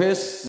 of his